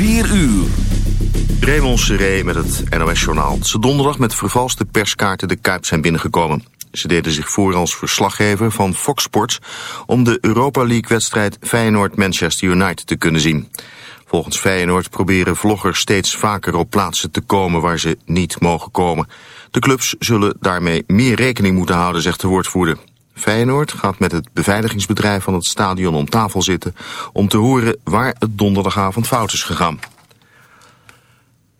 4 uur. Raymond Seré met het NOS-journaal. Ze donderdag met vervalste perskaarten de Kuip zijn binnengekomen. Ze deden zich voor als verslaggever van Fox Sports... om de Europa League-wedstrijd Feyenoord-Manchester United te kunnen zien. Volgens Feyenoord proberen vloggers steeds vaker op plaatsen te komen... waar ze niet mogen komen. De clubs zullen daarmee meer rekening moeten houden, zegt de woordvoerder. Feyenoord gaat met het beveiligingsbedrijf van het stadion om tafel zitten... om te horen waar het donderdagavond fout is gegaan.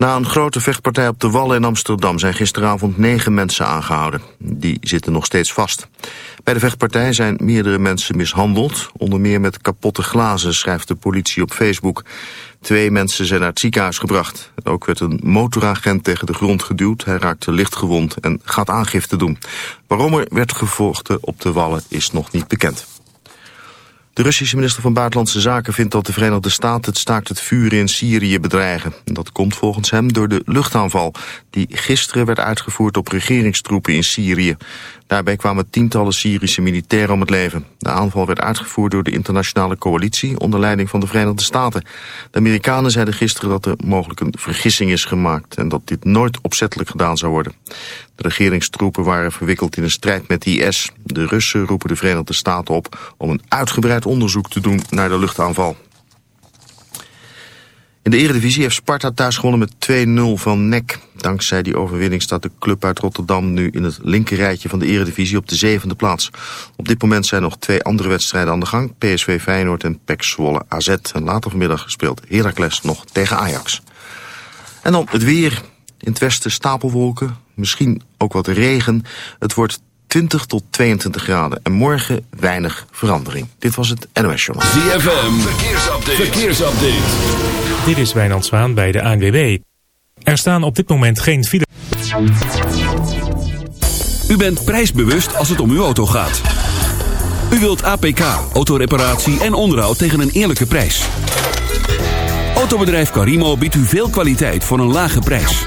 Na een grote vechtpartij op de Wallen in Amsterdam zijn gisteravond negen mensen aangehouden. Die zitten nog steeds vast. Bij de vechtpartij zijn meerdere mensen mishandeld, onder meer met kapotte glazen, schrijft de politie op Facebook. Twee mensen zijn naar het ziekenhuis gebracht. Ook werd een motoragent tegen de grond geduwd. Hij raakte lichtgewond en gaat aangifte doen. Waarom er werd gevochten op de Wallen is nog niet bekend. De Russische minister van Buitenlandse Zaken vindt dat de Verenigde Staten het staakt het vuren in Syrië bedreigen. Dat komt volgens hem door de luchtaanval die gisteren werd uitgevoerd op regeringstroepen in Syrië. Daarbij kwamen tientallen Syrische militairen om het leven. De aanval werd uitgevoerd door de internationale coalitie onder leiding van de Verenigde Staten. De Amerikanen zeiden gisteren dat er mogelijk een vergissing is gemaakt en dat dit nooit opzettelijk gedaan zou worden. De regeringstroepen waren verwikkeld in een strijd met IS. De Russen roepen de Verenigde Staten op om een uitgebreid onderzoek te doen naar de luchtaanval. In de Eredivisie heeft Sparta thuis gewonnen met 2-0 van NEC. Dankzij die overwinning staat de club uit Rotterdam nu in het linkerrijtje van de Eredivisie op de zevende plaats. Op dit moment zijn nog twee andere wedstrijden aan de gang. PSV Feyenoord en PEC Zwolle AZ. En later vanmiddag speelt Heracles nog tegen Ajax. En dan het weer. In het westen stapelwolken, misschien ook wat regen. Het wordt 20 tot 22 graden. En morgen weinig verandering. Dit was het NOS Journal. ZFM, verkeersupdate. verkeersupdate. Dit is Wijnand Zwaan bij de ANWB. Er staan op dit moment geen file. U bent prijsbewust als het om uw auto gaat. U wilt APK, autoreparatie en onderhoud tegen een eerlijke prijs. Autobedrijf Carimo biedt u veel kwaliteit voor een lage prijs.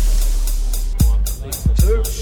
Dit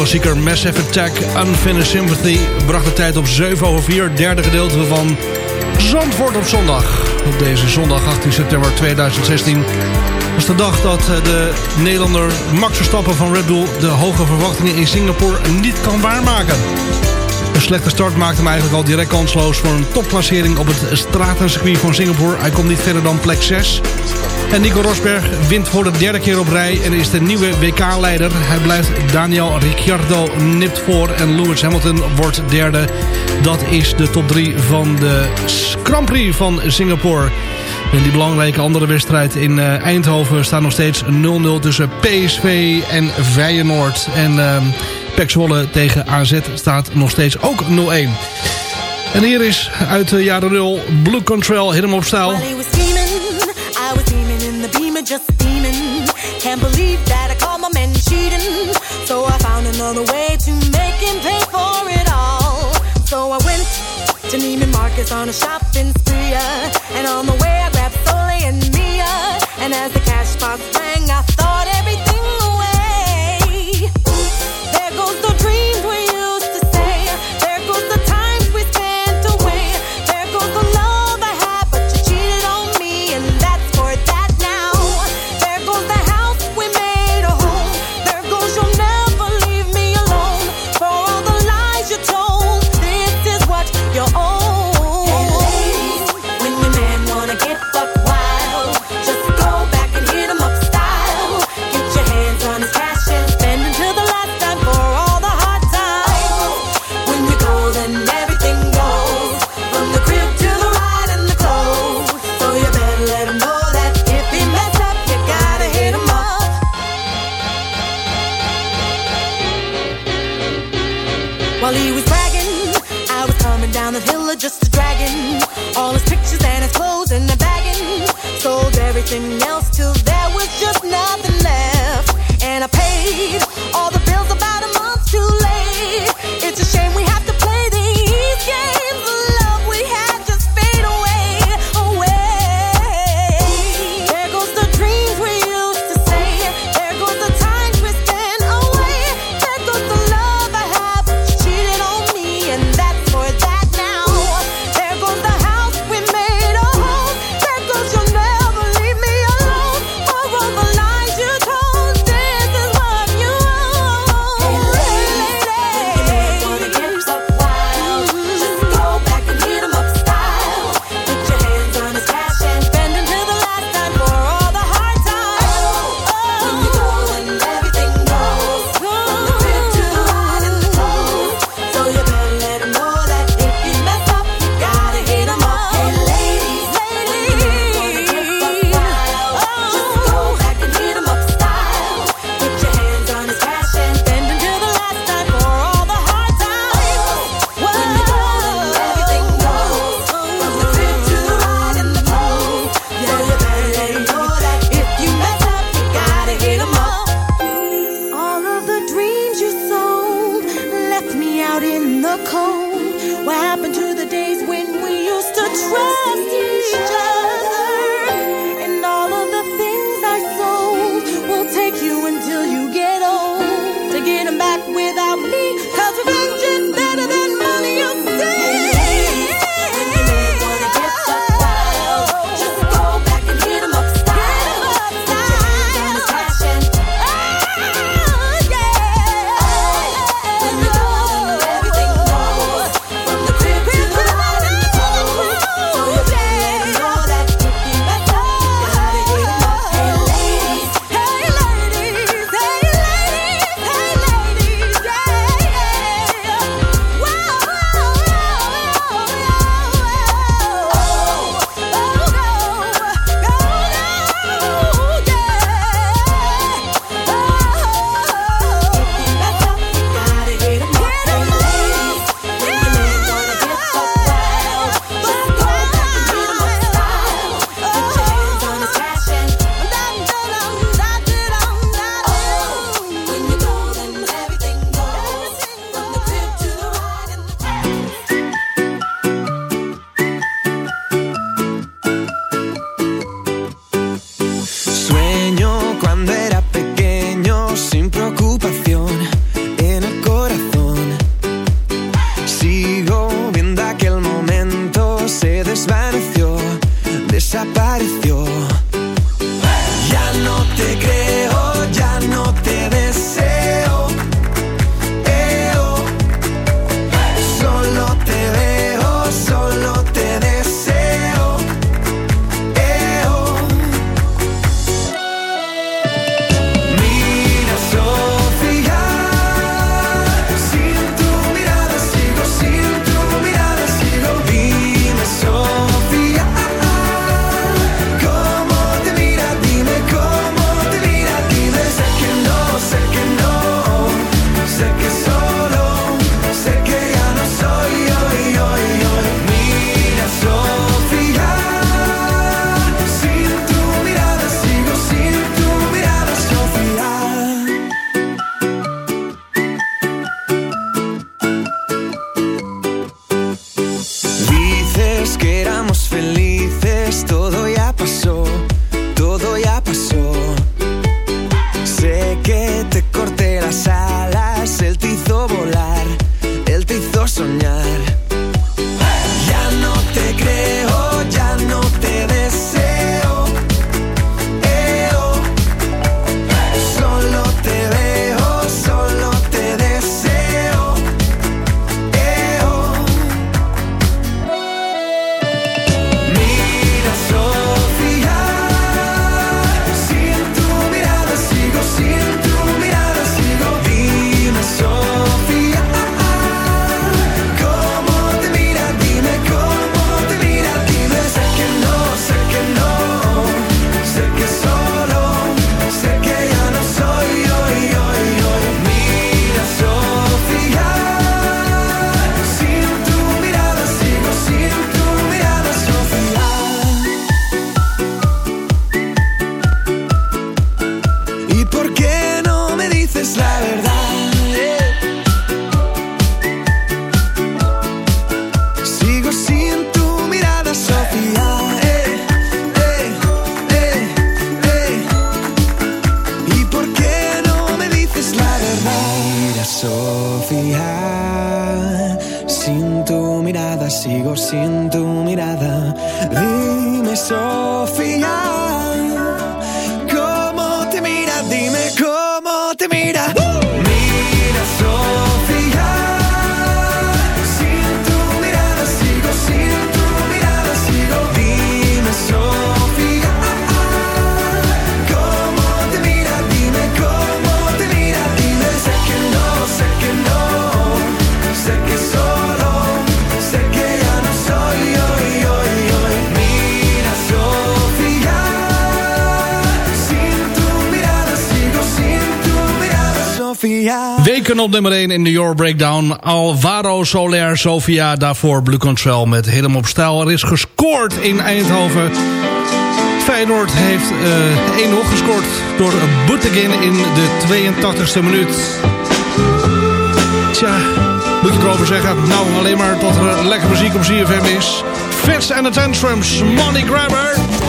klassieker. Massive Attack, Unfinished Sympathy. Bracht de tijd op 7 over 4. Derde gedeelte van Zandvoort op zondag. Op deze zondag 18 september 2016 was de dag dat eh, de Nederlander Max Verstappen van Red Bull... de hoge verwachtingen in Singapore niet kan waarmaken. Een slechte start maakte hem eigenlijk al direct kansloos... voor een topklassering op het stratencircuit van Singapore. Hij komt niet verder dan plek 6. En Nico Rosberg wint voor de derde keer op rij en is de nieuwe WK-leider. Hij blijft Daniel Ricciardo nipt voor en Lewis Hamilton wordt derde. Dat is de top 3 van de Grand Prix van Singapore. In die belangrijke andere wedstrijd in uh, Eindhoven staat nog steeds 0-0 tussen PSV en Feyenoord. En uh, Pek Zwolle tegen AZ staat nog steeds ook 0-1. En hier is uit de jaren 0 Blue Control, hem op stijl. Can't believe that I caught my man cheating. So I found another way to make him pay for it all. So I went to Neiman Marcus on a shopping spree. And on the way I grabbed Soleil and Mia. And as the cash box rang, I thought everything those he was bragging, I was coming down the hill just a dragon. All his pictures and his clothes in the bagging. Sold everything else till there was just nothing left. And I paid Weken op nummer 1 in de Euro Breakdown. Alvaro Soler Sofia. Daarvoor Blue Control met helemaal op stijl. Er is gescoord in Eindhoven. Feyenoord heeft eh 1-0 gescoord door Buttegin in de 82e minuut. Tja, moet je erover zeggen? Nou, alleen maar tot er lekker muziek op CFM is. Fits and the Tantrums, Money Grabber.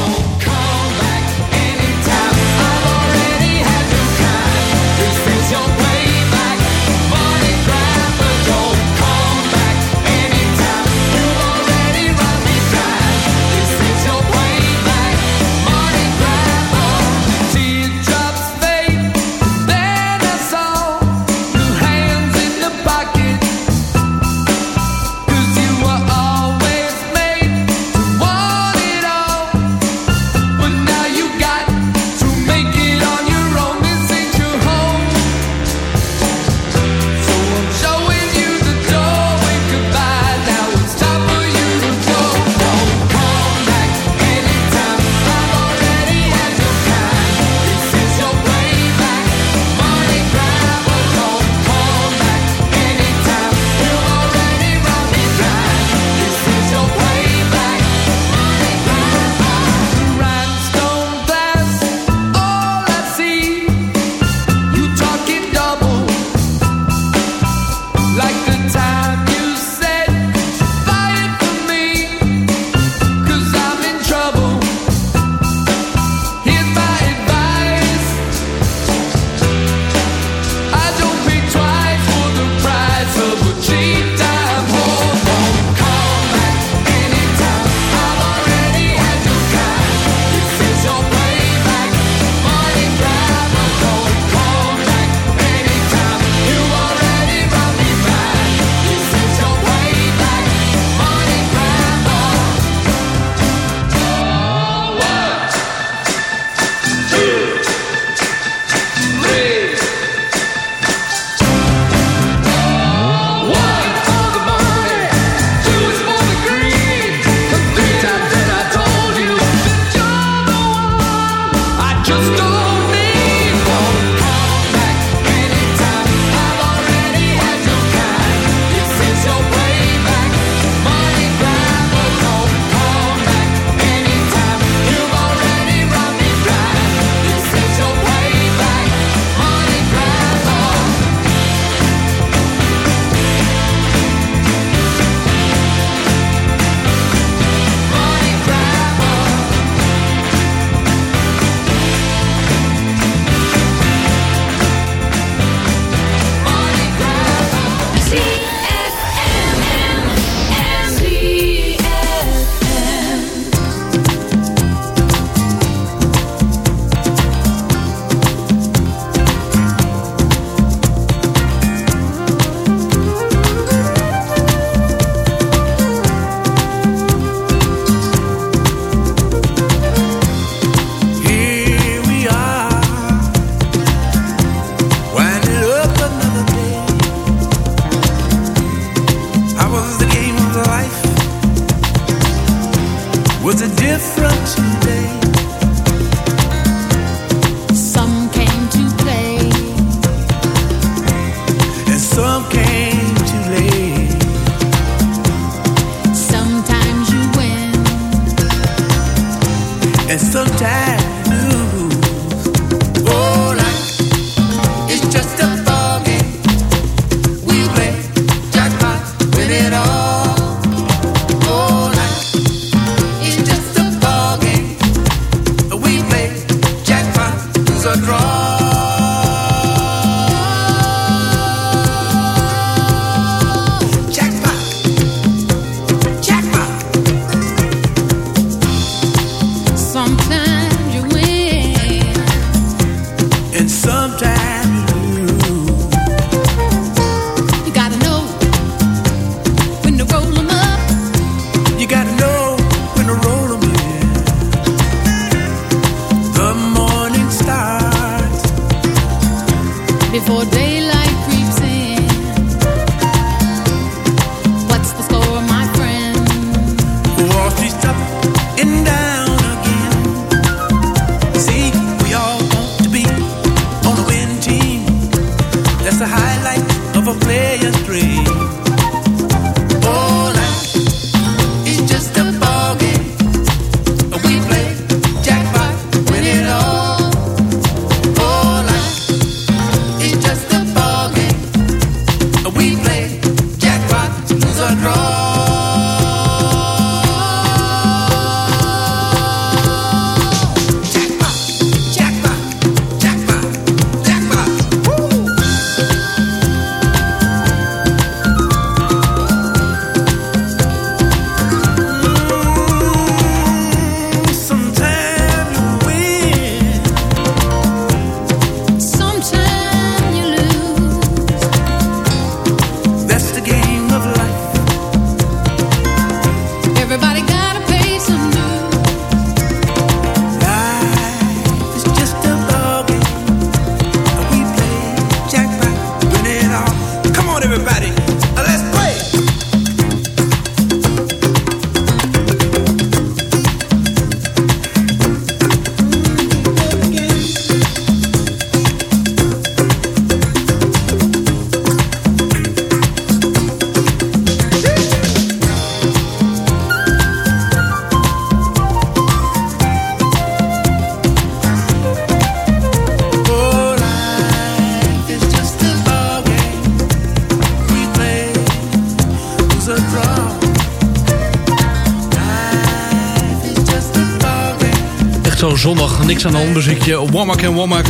Niks aan de hand muziekje. Womack en Womack.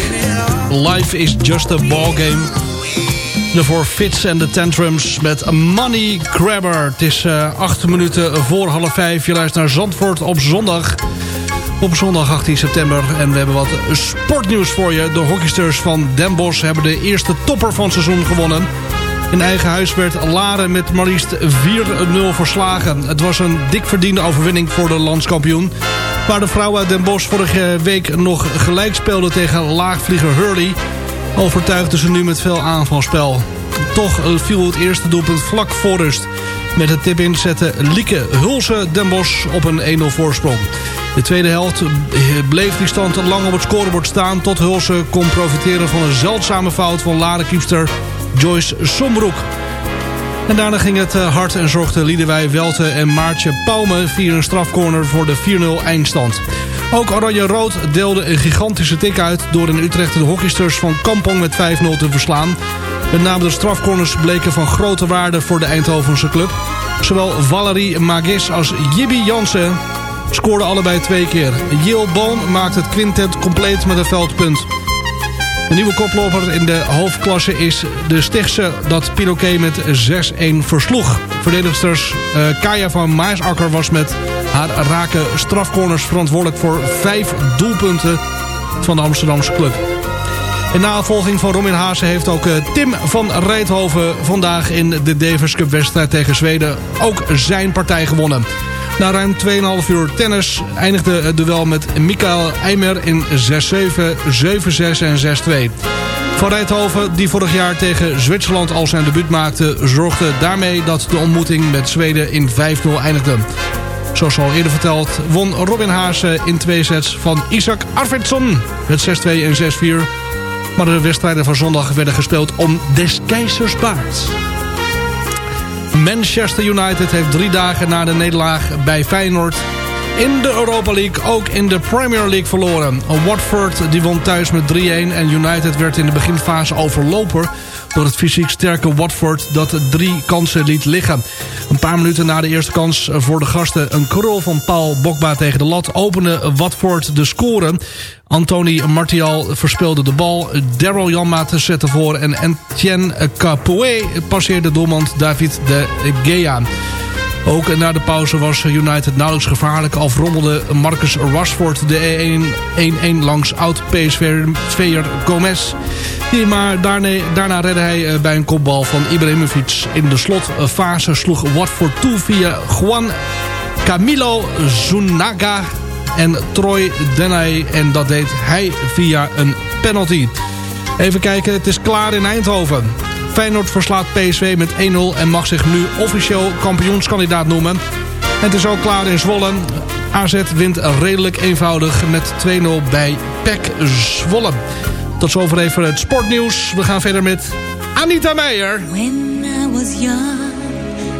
Life is just a ballgame. Daarvoor Fits en de Tantrums met Money Grabber. Het is eh, acht minuten voor half vijf. Je luistert naar Zandvoort op zondag. Op zondag 18 september. En we hebben wat sportnieuws voor je. De hockeysters van Den Bosch hebben de eerste topper van het seizoen gewonnen. In eigen huis werd Laren met maar liefst 4-0 verslagen. Het was een dik verdiende overwinning voor de landskampioen. Waar de vrouwen uit Den Bosch vorige week nog gelijk speelden tegen laagvlieger Hurley... overtuigden ze nu met veel aanvalspel. Toch viel het eerste doelpunt vlak voor rust. Met het tip-in zette Lieke Hulse Den Bosch op een 1-0 voorsprong. De tweede helft bleef die stand lang op het scorebord staan... tot Hulse kon profiteren van een zeldzame fout van Larenkiepster Joyce Sombroek. En daarna ging het eh, hard en zorgden Liedewij Welte en Maartje Pauwme... via een strafcorner voor de 4-0 eindstand. Ook Oranje-Rood deelde een gigantische tik uit... door in Utrecht de hockeysters van Kampong met 5-0 te verslaan. Met name de strafcorners bleken van grote waarde voor de Eindhovense club. Zowel Valerie Magis als Jibby Jansen scoorden allebei twee keer. Jill Boon maakte het quintet compleet met een veldpunt. De nieuwe koploper in de hoofdklasse is de Stichtse dat Pinoquet met 6-1 versloeg. Verdedigsters eh, Kaya van Maasakker was met haar rake strafcorners verantwoordelijk voor vijf doelpunten van de Amsterdamse club. In navolging van Robin Haase heeft ook eh, Tim van Rijthoven vandaag in de Davis Cup wedstrijd tegen Zweden ook zijn partij gewonnen. Na ruim 2,5 uur tennis eindigde het duel met Mikael Eimer in 6-7, 7-6 en 6-2. Van Rijthoven, die vorig jaar tegen Zwitserland al zijn debuut maakte... zorgde daarmee dat de ontmoeting met Zweden in 5-0 eindigde. Zoals al eerder verteld won Robin Haase in twee sets van Isaac Arvidsson... met 6-2 en 6-4. Maar de wedstrijden van zondag werden gespeeld om des keizers baard. Manchester United heeft drie dagen na de nederlaag bij Feyenoord... in de Europa League ook in de Premier League verloren. Watford die won thuis met 3-1 en United werd in de beginfase overlopen... door het fysiek sterke Watford dat drie kansen liet liggen. Een paar minuten na de eerste kans voor de gasten... een krul van Paul Bokba tegen de lat opende Watford de score... Anthony Martial verspeelde de bal. Daryl Janmaat zette voor. En Etienne Capoe passeerde doelman David de Gea. Ook na de pauze was United nauwelijks gevaarlijk. Al rommelde Marcus Rashford de e 1-1 langs oud-PSV'er Gomez. Maar daarna, redde hij eh, bij een kopbal van Ibrahimovic. In de slotfase sloeg Watford toe via Juan Camilo Zunaga en Troy Denay. En dat deed hij via een penalty. Even kijken, het is klaar in Eindhoven. Feyenoord verslaat PSV met 1-0 en mag zich nu officieel kampioenskandidaat noemen. Het is ook klaar in Zwolle. AZ wint redelijk eenvoudig met 2-0 bij PEC Zwolle. Tot zover even het sportnieuws. We gaan verder met Anita Meijer. When I was young,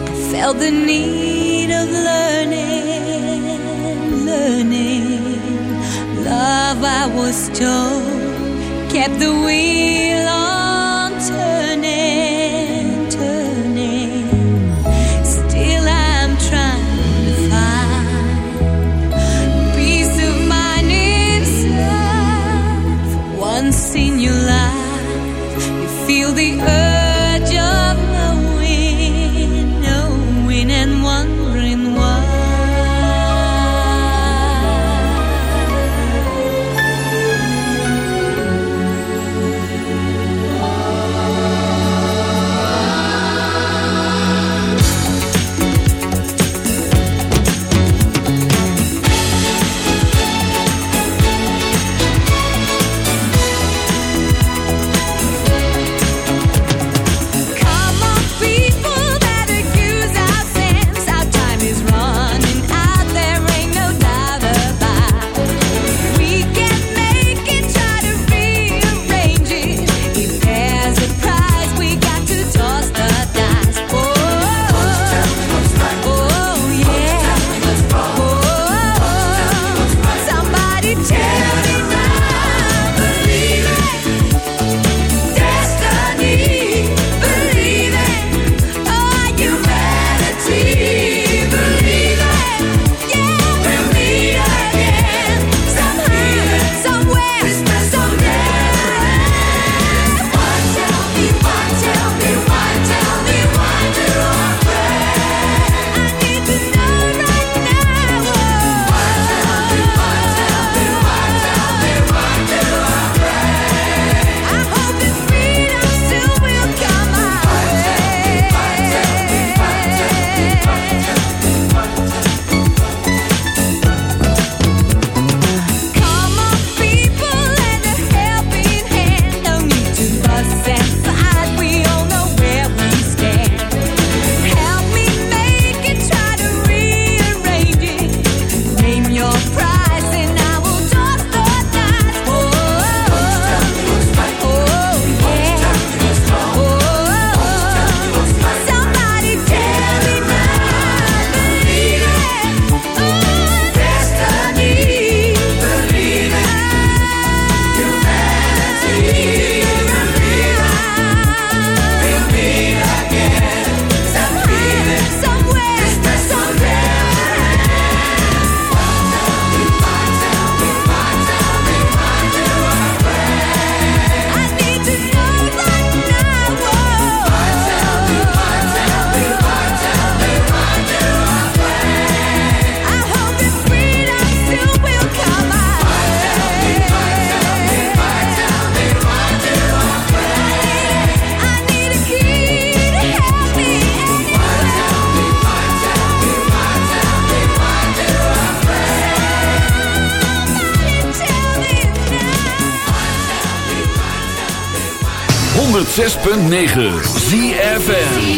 I felt the need of learning, learning. Love I was told, kept the wheel on. 106.9 ZFN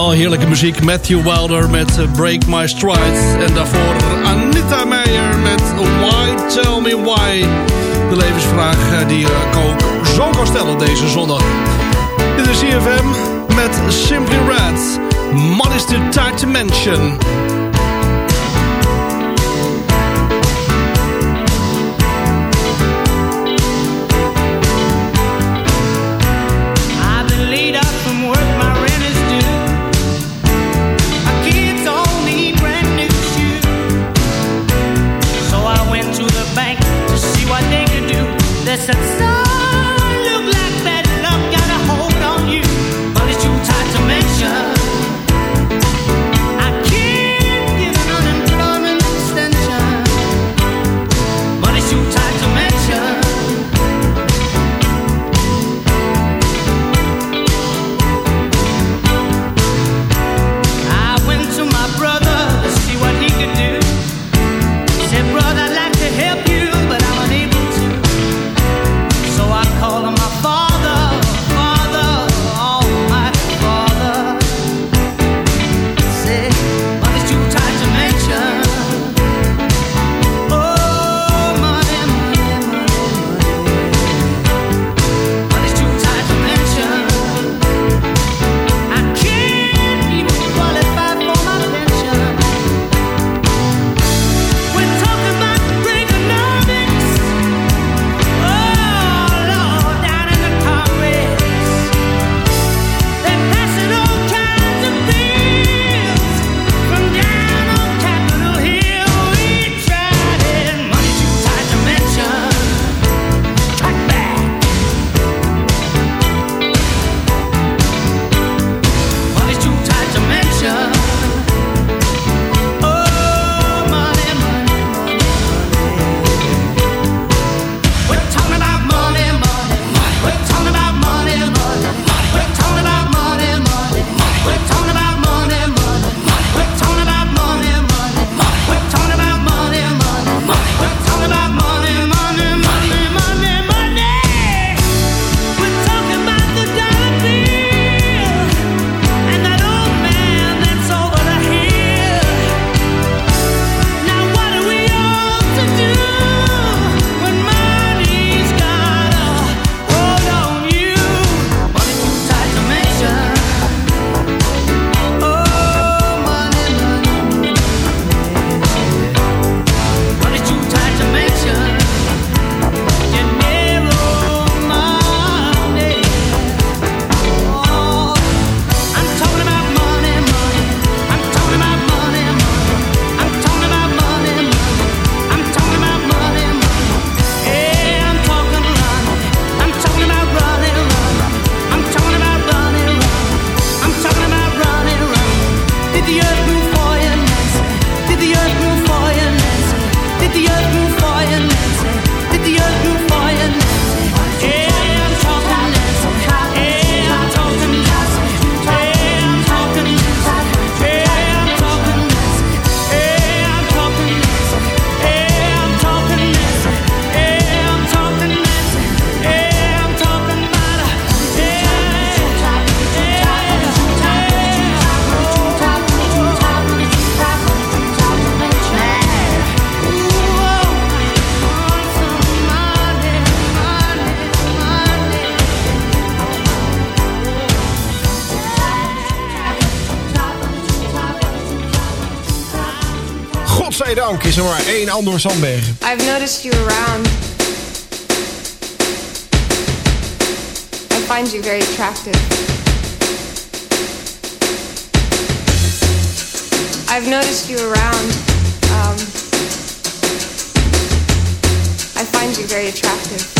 Oh, heerlijke muziek. Matthew Wilder met eh, Break My Strides En daarvoor Anita Meijer met Why Tell Me Why. De levensvraag eh, die eh, ik ook zo kan stellen deze zondag. Dit is CFM met Simply Red. Money's the Tight Mention. Vrije dank is er maar één Andor Sandbergen. I've noticed you around. I find you very attractive. I've noticed you around. Um, I find you very attractive.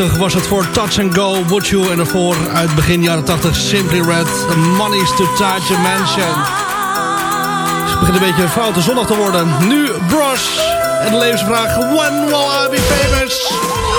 1998 was het voor Touch and Go, Would You en ervoor uit begin jaren 80 Simply Red, Money's to Touch a Mansion. Het begint een beetje een foute zondag te worden. Nu Bros en de levensvraag When will I be famous?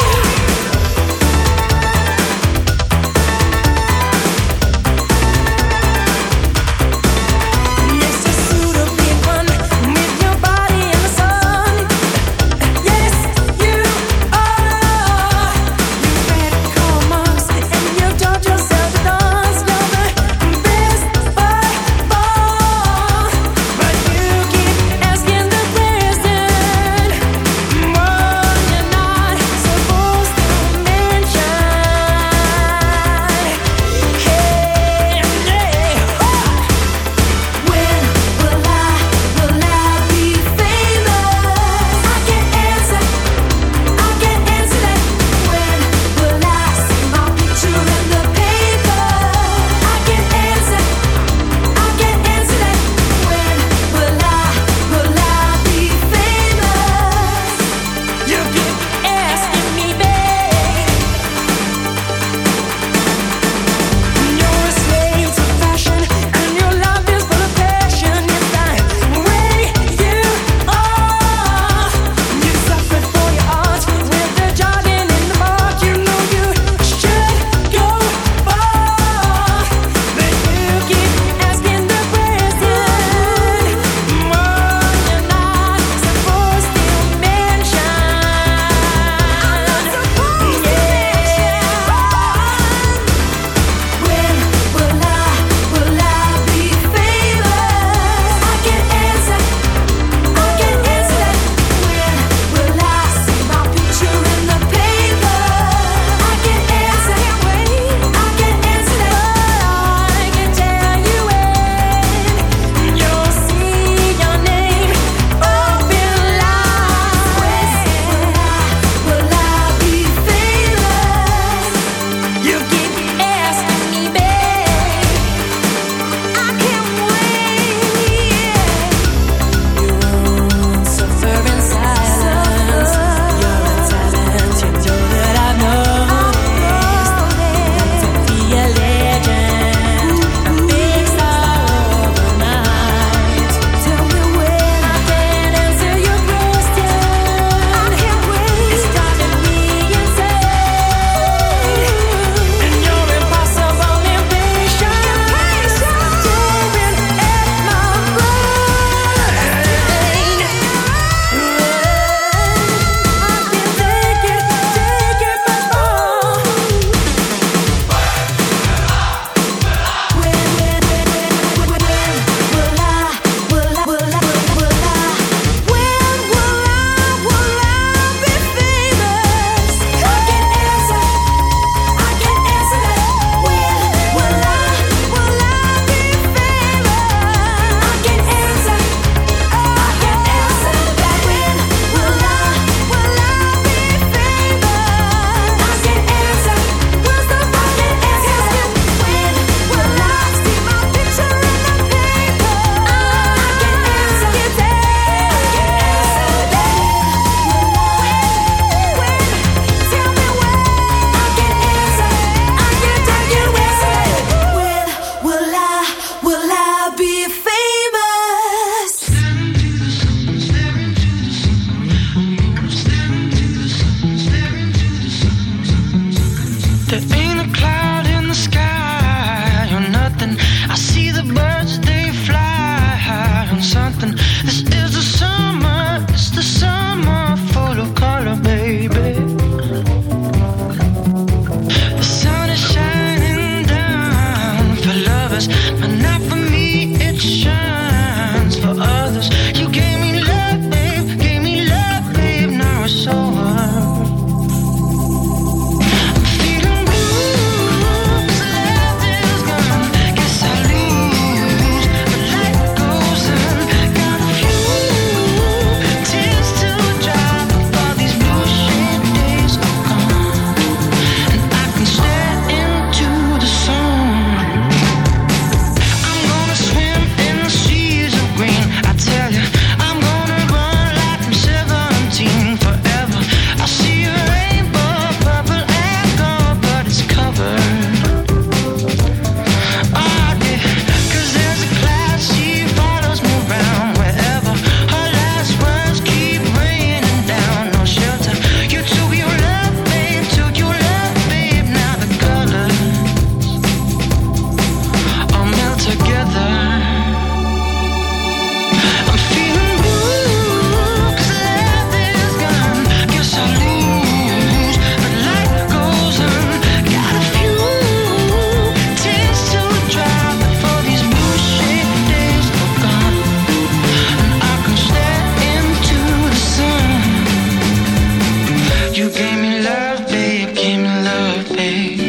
sing.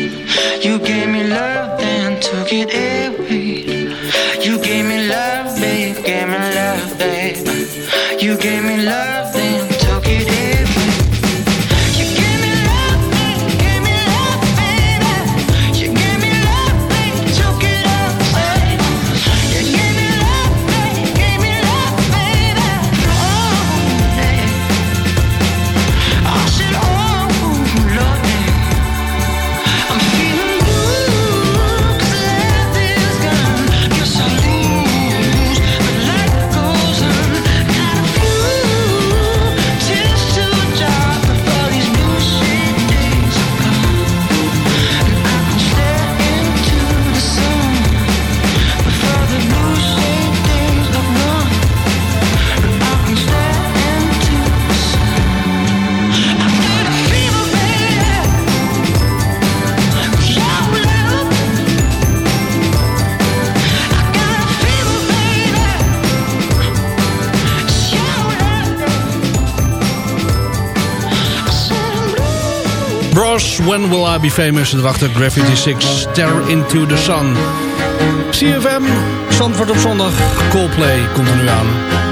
When Will I Be Famous. Daarachter Graffiti 6, Stare Into The Sun. CFM, Zandvoort op zondag, Coldplay komt er nu aan.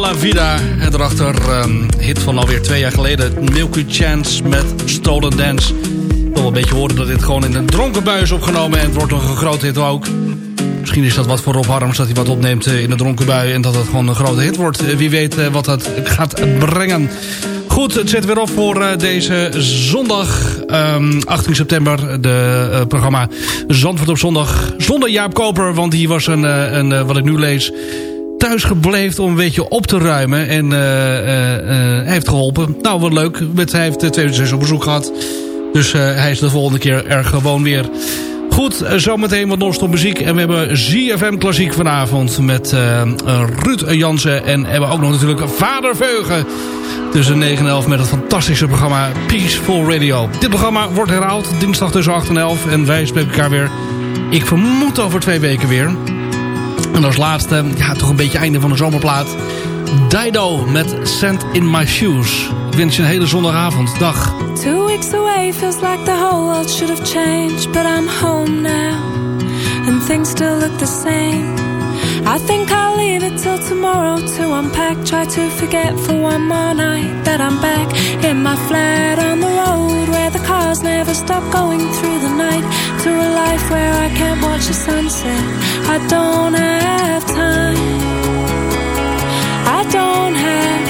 La Vida. erachter daarachter ehm, hit van alweer twee jaar geleden. Milky Chance met Stolen Dance. Ik wil een beetje horen dat dit gewoon in een dronkenbui is opgenomen. En het wordt nog een grote hit ook. Misschien is dat wat voor Rob Harms dat hij wat opneemt eh, in een dronken bui. En dat het gewoon een grote hit wordt. Eh, wie weet eh, wat dat gaat brengen. Goed, het zit weer op voor deze zondag, ehm, 18 september. De programma Zandvoort op zondag. Zonder Jaap Koper, want hier was een, een wat ik nu lees thuis gebleven om een beetje op te ruimen. En eh, eh, eh, hij heeft geholpen. Nou, wat leuk. Met, hij heeft eh, 2006 op bezoek gehad. Dus hij is de volgende keer er gewoon weer. Goed, zometeen wat non-stop muziek. En we hebben ZFM Klassiek vanavond met Ruud Jansen. En hebben ook nog natuurlijk Vader Veugen. Tussen 9 en 11 met het fantastische programma Peaceful Radio. Dit programma wordt herhaald dinsdag tussen 8 en 11. En wij spreken elkaar weer, ik vermoed over twee weken weer. En als laatste, ja, toch een beetje einde van de zomerplaat. Dido met Sand in My Shoes. Ik wens je een hele zondagavond. Dag. Two weeks away feels like the whole world should have changed, but I'm home now, and things still look the same. I think I'll leave it till tomorrow to unpack. Try to forget for one more night that I'm back in my flat on the road where the cars never stop going through the night. To a life where I can't watch the sunset. I don't have time. I don't have